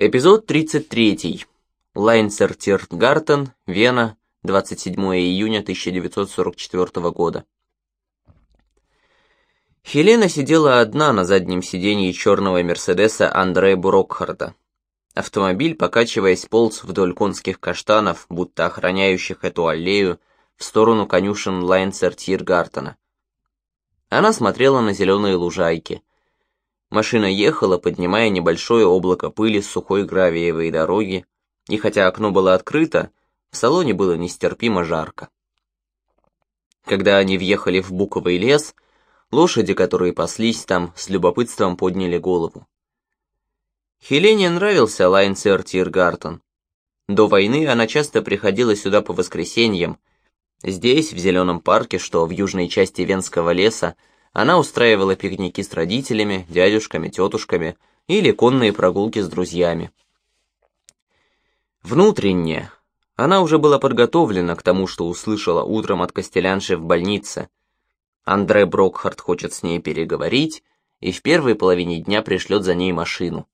Эпизод 33. Лайнцер Тиртгартен, Вена, 27 июня 1944 года. Хелена сидела одна на заднем сиденье черного Мерседеса Андре Брокхарда. Автомобиль, покачиваясь, полз вдоль конских каштанов, будто охраняющих эту аллею, в сторону конюшен Лайнцер Тиргартена. Она смотрела на зеленые лужайки. Машина ехала, поднимая небольшое облако пыли с сухой гравиевой дороги, и хотя окно было открыто, в салоне было нестерпимо жарко. Когда они въехали в буковый лес, лошади, которые паслись там, с любопытством подняли голову. Хелене нравился Лайнцер Тиргартен. До войны она часто приходила сюда по воскресеньям. Здесь, в зеленом парке, что в южной части Венского леса, она устраивала пикники с родителями, дядюшками, тетушками или конные прогулки с друзьями. Внутренне она уже была подготовлена к тому, что услышала утром от Костелянши в больнице. Андре Брокхарт хочет с ней переговорить и в первой половине дня пришлет за ней машину.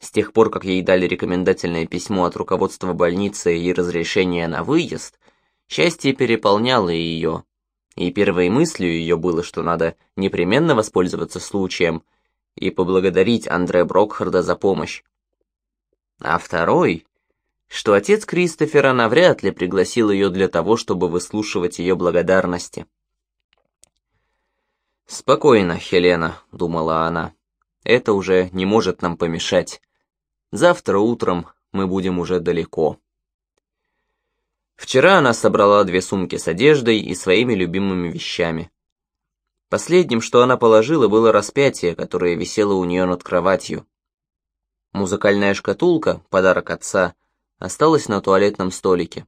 С тех пор, как ей дали рекомендательное письмо от руководства больницы и разрешение на выезд, счастье переполняло ее, и первой мыслью ее было, что надо непременно воспользоваться случаем и поблагодарить Андре Брокхарда за помощь. А второй, что отец Кристофера навряд ли пригласил ее для того, чтобы выслушивать ее благодарности. «Спокойно, Хелена», — думала она, — «это уже не может нам помешать. Завтра утром мы будем уже далеко». Вчера она собрала две сумки с одеждой и своими любимыми вещами. Последним, что она положила, было распятие, которое висело у нее над кроватью. Музыкальная шкатулка, подарок отца, осталась на туалетном столике.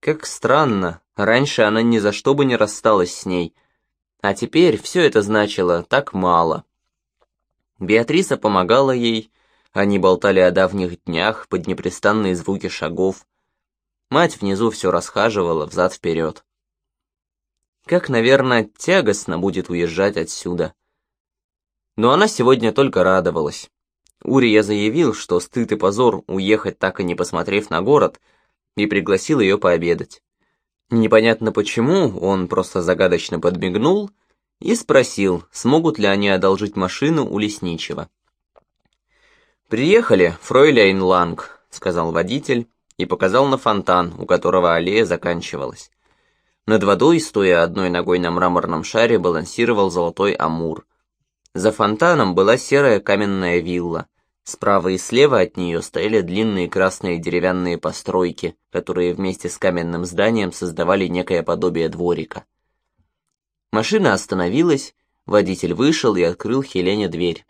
Как странно, раньше она ни за что бы не рассталась с ней, а теперь все это значило так мало. Беатриса помогала ей, они болтали о давних днях под непрестанные звуки шагов, Мать внизу все расхаживала взад-вперед. Как, наверное, тягостно будет уезжать отсюда. Но она сегодня только радовалась. Урия заявил, что стыд и позор уехать так и не посмотрев на город, и пригласил ее пообедать. Непонятно почему, он просто загадочно подмигнул и спросил, смогут ли они одолжить машину у лесничего. «Приехали, фройляйн Ланг», — сказал водитель, и показал на фонтан, у которого аллея заканчивалась. Над водой, стоя одной ногой на мраморном шаре, балансировал золотой амур. За фонтаном была серая каменная вилла. Справа и слева от нее стояли длинные красные деревянные постройки, которые вместе с каменным зданием создавали некое подобие дворика. Машина остановилась, водитель вышел и открыл Хелене дверь.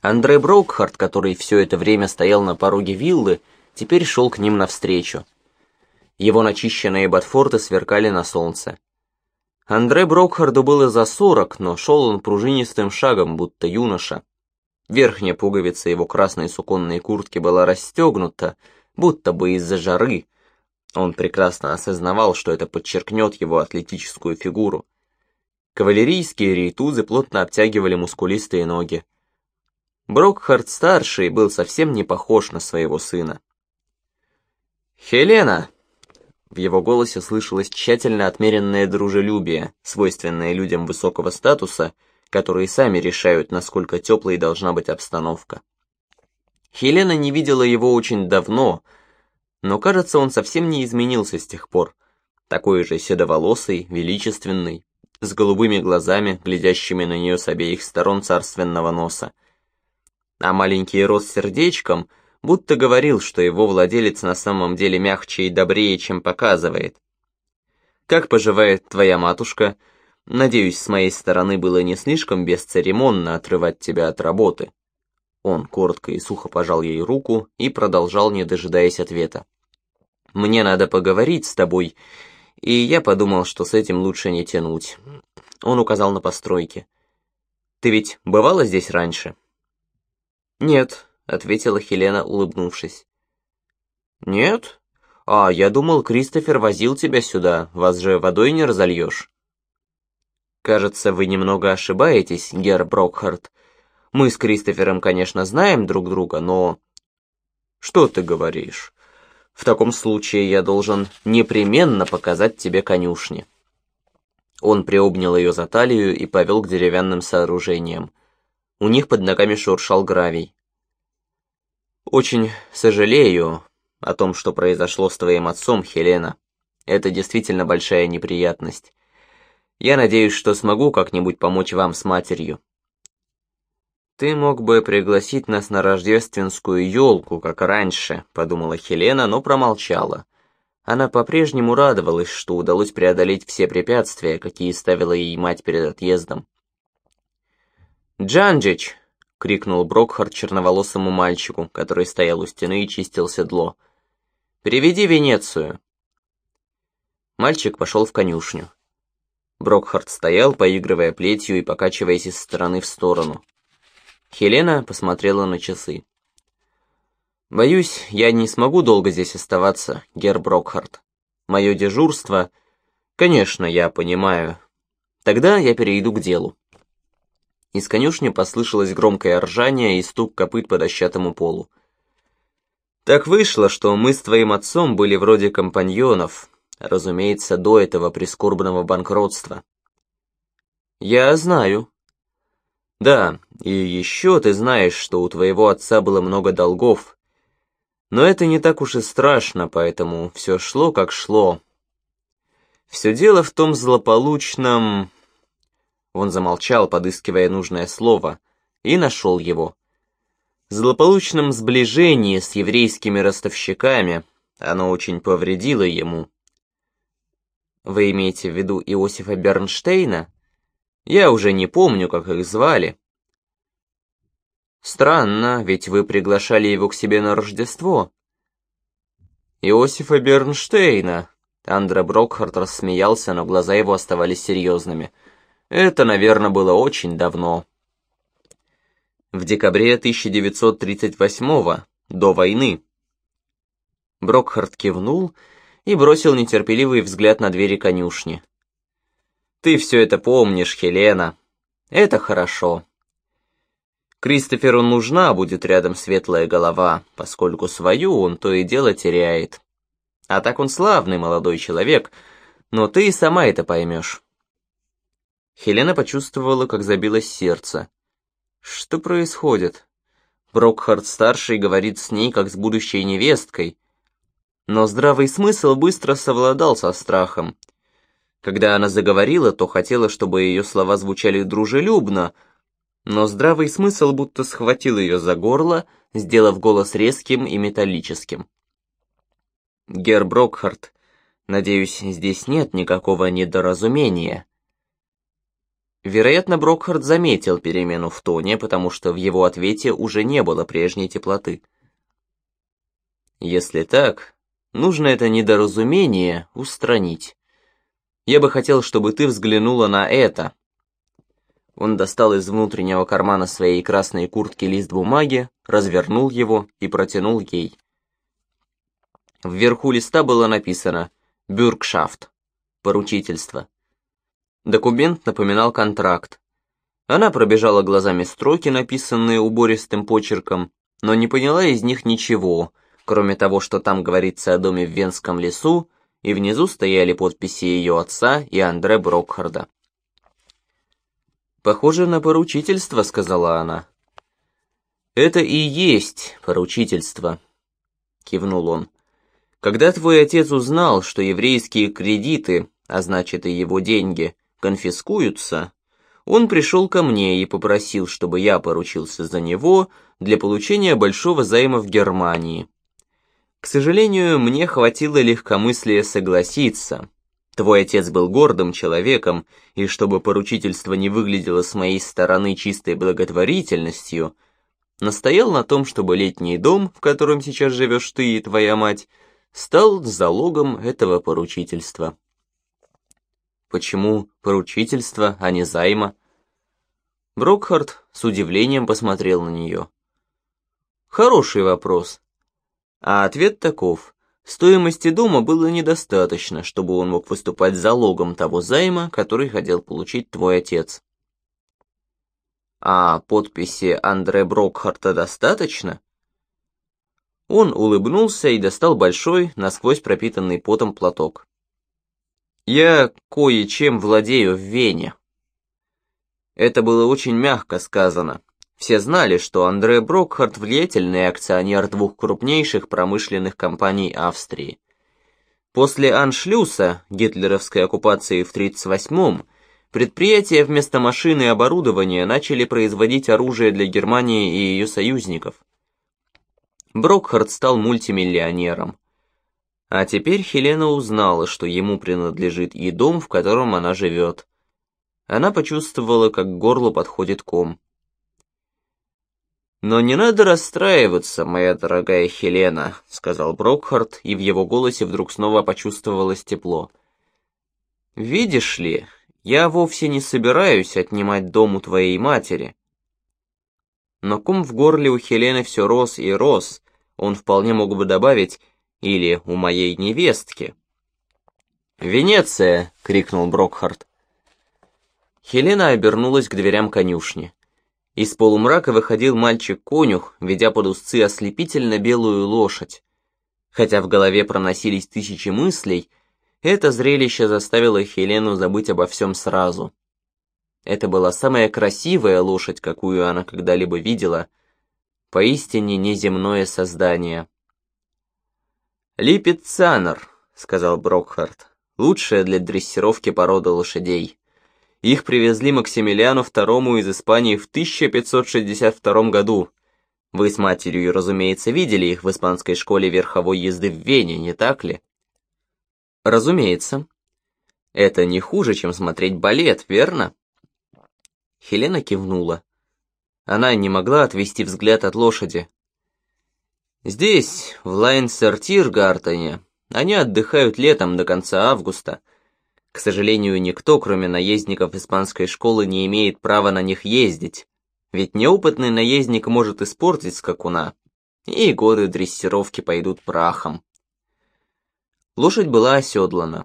Андре Брокхарт, который все это время стоял на пороге виллы, теперь шел к ним навстречу. Его начищенные ботфорты сверкали на солнце. Андре Брокхарду было за сорок, но шел он пружинистым шагом, будто юноша. Верхняя пуговица его красной суконной куртки была расстегнута, будто бы из-за жары. Он прекрасно осознавал, что это подчеркнет его атлетическую фигуру. Кавалерийские рейтузы плотно обтягивали мускулистые ноги. Брокхард-старший был совсем не похож на своего сына. «Хелена!» В его голосе слышалось тщательно отмеренное дружелюбие, свойственное людям высокого статуса, которые сами решают, насколько теплой должна быть обстановка. Хелена не видела его очень давно, но, кажется, он совсем не изменился с тех пор. Такой же седоволосый, величественный, с голубыми глазами, глядящими на нее с обеих сторон царственного носа. А маленький рот сердечком — будто говорил, что его владелец на самом деле мягче и добрее, чем показывает. «Как поживает твоя матушка? Надеюсь, с моей стороны было не слишком бесцеремонно отрывать тебя от работы». Он коротко и сухо пожал ей руку и продолжал, не дожидаясь ответа. «Мне надо поговорить с тобой, и я подумал, что с этим лучше не тянуть». Он указал на постройки. «Ты ведь бывала здесь раньше?» «Нет», — ответила Хелена, улыбнувшись. «Нет? А, я думал, Кристофер возил тебя сюда, вас же водой не разольешь». «Кажется, вы немного ошибаетесь, Гер Брокхарт. Мы с Кристофером, конечно, знаем друг друга, но... Что ты говоришь? В таком случае я должен непременно показать тебе конюшни. Он приобнял ее за талию и повел к деревянным сооружениям. У них под ногами шуршал гравий. «Очень сожалею о том, что произошло с твоим отцом, Хелена. Это действительно большая неприятность. Я надеюсь, что смогу как-нибудь помочь вам с матерью. «Ты мог бы пригласить нас на рождественскую елку, как раньше», — подумала Хелена, но промолчала. Она по-прежнему радовалась, что удалось преодолеть все препятствия, какие ставила ей мать перед отъездом. «Джанджич!» — крикнул Брокхард черноволосому мальчику, который стоял у стены и чистил седло. «Приведи Венецию!» Мальчик пошел в конюшню. Брокхард стоял, поигрывая плетью и покачиваясь из стороны в сторону. Хелена посмотрела на часы. «Боюсь, я не смогу долго здесь оставаться, Гер Брокхарт. Мое дежурство... Конечно, я понимаю. Тогда я перейду к делу». Из конюшни послышалось громкое ржание и стук копыт по дощатому полу. «Так вышло, что мы с твоим отцом были вроде компаньонов, разумеется, до этого прискорбного банкротства». «Я знаю», да, и еще ты знаешь, что у твоего отца было много долгов. Но это не так уж и страшно, поэтому все шло, как шло. Все дело в том злополучном... Он замолчал, подыскивая нужное слово, и нашел его. Злополучном сближении с еврейскими ростовщиками оно очень повредило ему. Вы имеете в виду Иосифа Бернштейна? Я уже не помню, как их звали. Странно, ведь вы приглашали его к себе на Рождество. Иосифа Бернштейна. Андре Брокхарт рассмеялся, но глаза его оставались серьезными. Это, наверное, было очень давно. В декабре 1938-го, до войны. Брокхарт кивнул и бросил нетерпеливый взгляд на двери конюшни. Ты все это помнишь, Хелена. Это хорошо. Кристоферу нужна будет рядом светлая голова, поскольку свою он то и дело теряет. А так он славный молодой человек, но ты и сама это поймешь. Хелена почувствовала, как забилось сердце. Что происходит? Брокхард-старший говорит с ней, как с будущей невесткой. Но здравый смысл быстро совладал со страхом. Когда она заговорила, то хотела, чтобы ее слова звучали дружелюбно, но здравый смысл будто схватил ее за горло, сделав голос резким и металлическим. «Гер Брокхарт, надеюсь, здесь нет никакого недоразумения». Вероятно, Брокхарт заметил перемену в тоне, потому что в его ответе уже не было прежней теплоты. «Если так, нужно это недоразумение устранить. Я бы хотел, чтобы ты взглянула на это». Он достал из внутреннего кармана своей красной куртки лист бумаги, развернул его и протянул ей. Вверху листа было написано «Бюргшафт» — поручительство. Документ напоминал контракт. Она пробежала глазами строки, написанные убористым почерком, но не поняла из них ничего, кроме того, что там говорится о доме в Венском лесу, и внизу стояли подписи ее отца и Андре Брокхарда. «Похоже на поручительство», — сказала она. «Это и есть поручительство», — кивнул он. «Когда твой отец узнал, что еврейские кредиты, а значит и его деньги, конфискуются, он пришел ко мне и попросил, чтобы я поручился за него для получения большого займа в Германии. К сожалению, мне хватило легкомыслия согласиться. Твой отец был гордым человеком, и чтобы поручительство не выглядело с моей стороны чистой благотворительностью, настоял на том, чтобы летний дом, в котором сейчас живешь ты и твоя мать, стал залогом этого поручительства. Почему поручительство, а не займа? Брокхарт с удивлением посмотрел на нее. Хороший вопрос. А ответ таков. Стоимости дома было недостаточно, чтобы он мог выступать залогом того займа, который хотел получить твой отец. А подписи Андре Брокхарта достаточно? Он улыбнулся и достал большой, насквозь пропитанный потом платок. «Я кое-чем владею в Вене». Это было очень мягко сказано. Все знали, что Андре Брокхарт влиятельный акционер двух крупнейших промышленных компаний Австрии. После аншлюса, гитлеровской оккупации в 1938-м, предприятия вместо машин и оборудования начали производить оружие для Германии и ее союзников. Брокхарт стал мультимиллионером. А теперь Хелена узнала, что ему принадлежит и дом, в котором она живет. Она почувствовала, как к горлу подходит ком. «Но не надо расстраиваться, моя дорогая Хелена», — сказал Брокхарт, и в его голосе вдруг снова почувствовалось тепло. «Видишь ли, я вовсе не собираюсь отнимать дом у твоей матери». Но ком в горле у Хелены все рос и рос, он вполне мог бы добавить «или у моей невестки». «Венеция!» — крикнул Брокхарт. Хелена обернулась к дверям конюшни. Из полумрака выходил мальчик-конюх, ведя под узцы ослепительно белую лошадь. Хотя в голове проносились тысячи мыслей, это зрелище заставило Хелену забыть обо всем сразу. Это была самая красивая лошадь, какую она когда-либо видела, поистине неземное создание. «Липецанер», — сказал Брокхарт, — «лучшая для дрессировки породы лошадей». Их привезли Максимилиану II из Испании в 1562 году. Вы с матерью, разумеется, видели их в испанской школе верховой езды в Вене, не так ли? Разумеется. Это не хуже, чем смотреть балет, верно? Хелена кивнула. Она не могла отвести взгляд от лошади. Здесь, в Лайнсертиргартене, они отдыхают летом до конца августа, к сожалению, никто, кроме наездников испанской школы, не имеет права на них ездить, ведь неопытный наездник может испортить скакуна, и годы дрессировки пойдут прахом. Лошадь была оседлана.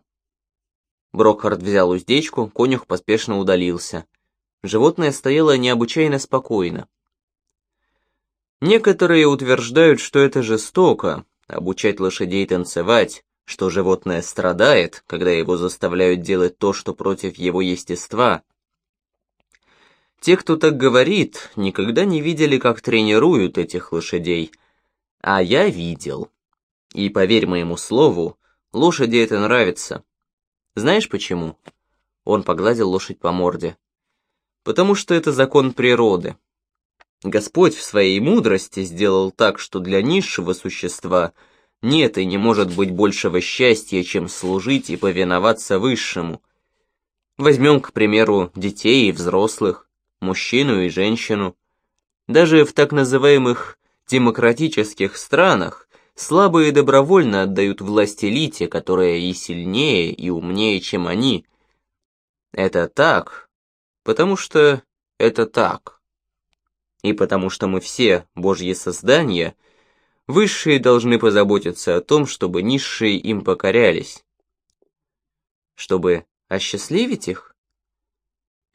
Брокхард взял уздечку, конюх поспешно удалился. Животное стояло необычайно спокойно. Некоторые утверждают, что это жестоко, обучать лошадей танцевать, что животное страдает, когда его заставляют делать то, что против его естества. Те, кто так говорит, никогда не видели, как тренируют этих лошадей. А я видел. И поверь моему слову, лошади это нравится. Знаешь почему? Он погладил лошадь по морде. Потому что это закон природы. Господь в своей мудрости сделал так, что для низшего существа – нет и не может быть большего счастья, чем служить и повиноваться высшему. Возьмем, к примеру, детей и взрослых, мужчину и женщину. Даже в так называемых демократических странах слабые добровольно отдают власть элите, которая и сильнее, и умнее, чем они. Это так, потому что это так. И потому что мы все, Божьи создания – Высшие должны позаботиться о том, чтобы низшие им покорялись. Чтобы осчастливить их?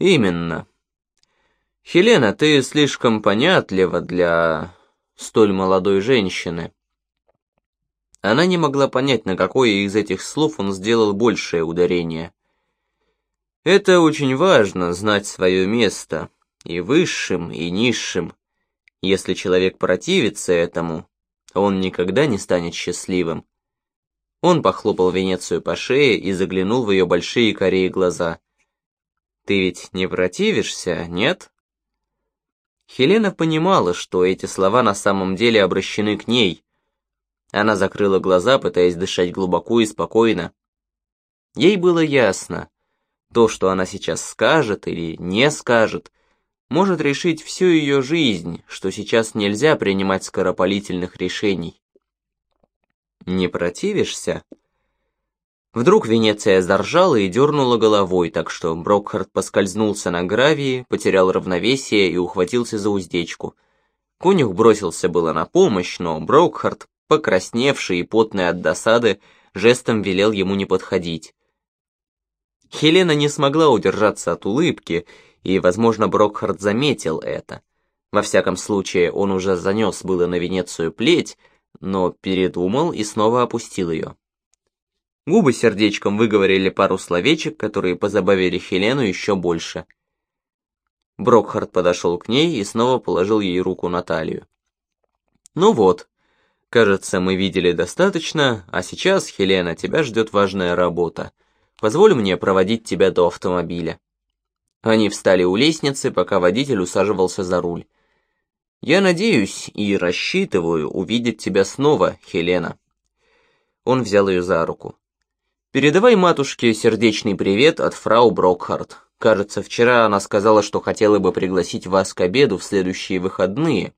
Именно. Хелена, ты слишком понятлива для столь молодой женщины. Она не могла понять, на какое из этих слов он сделал большее ударение. Это очень важно, знать свое место, и высшим, и низшим. Если человек противится этому, он никогда не станет счастливым. Он похлопал Венецию по шее и заглянул в ее большие корее глаза. «Ты ведь не противишься, нет?» Хелена понимала, что эти слова на самом деле обращены к ней. Она закрыла глаза, пытаясь дышать глубоко и спокойно. Ей было ясно, то, что она сейчас скажет или не скажет, может решить всю ее жизнь, что сейчас нельзя принимать скоропалительных решений. Не противишься? Вдруг Венеция заржала и дернула головой, так что Брокхард поскользнулся на гравии, потерял равновесие и ухватился за уздечку. Конюх бросился было на помощь, но Брокхард, покрасневший и потный от досады, жестом велел ему не подходить. Хелена не смогла удержаться от улыбки и, возможно, Брокхард заметил это. Во всяком случае, он уже занес было на Венецию плеть, но передумал и снова опустил ее. Губы сердечком выговорили пару словечек, которые позабавили Хелену еще больше. Брокхард подошел к ней и снова положил ей руку на талию. «Ну вот, кажется, мы видели достаточно, а сейчас, Хелена, тебя ждет важная работа. Позволь мне проводить тебя до автомобиля». Они встали у лестницы, пока водитель усаживался за руль. «Я надеюсь и рассчитываю увидеть тебя снова, Хелена». Он взял ее за руку. «Передавай матушке сердечный привет от фрау Брокхарт. Кажется, вчера она сказала, что хотела бы пригласить вас к обеду в следующие выходные.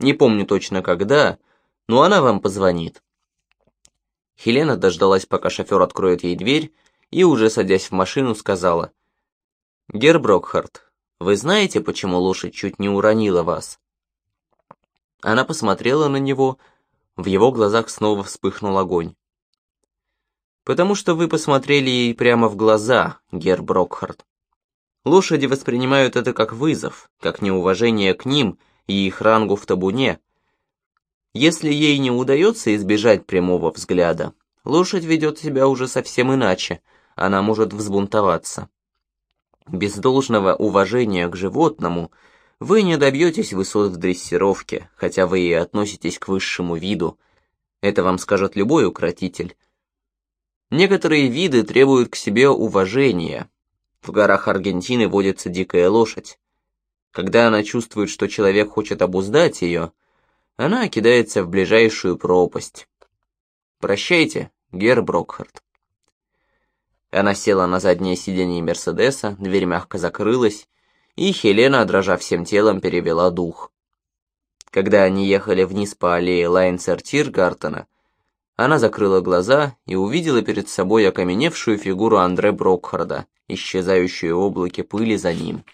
Не помню точно когда, но она вам позвонит». Хелена дождалась, пока шофер откроет ей дверь, и, уже садясь в машину, сказала – Гер Брокхарт, вы знаете, почему лошадь чуть не уронила вас?» Она посмотрела на него, в его глазах снова вспыхнул огонь. «Потому что вы посмотрели ей прямо в глаза, Гер Брокхарт. Лошади воспринимают это как вызов, как неуважение к ним и их рангу в табуне. Если ей не удается избежать прямого взгляда, лошадь ведет себя уже совсем иначе, она может взбунтоваться. Без должного уважения к животному вы не добьетесь высот в дрессировке, хотя вы и относитесь к высшему виду. Это вам скажет любой укротитель. Некоторые виды требуют к себе уважения. В горах Аргентины водится дикая лошадь. Когда она чувствует, что человек хочет обуздать ее, она кидается в ближайшую пропасть. Прощайте, Гер Брокхарт. Она села на заднее сиденье Мерседеса, дверь мягко закрылась, и Хелена, дрожа всем телом, перевела дух. Когда они ехали вниз по аллее Лайнцер-Тиргартена, она закрыла глаза и увидела перед собой окаменевшую фигуру Андре Брокхарда, исчезающую в облаке пыли за ним.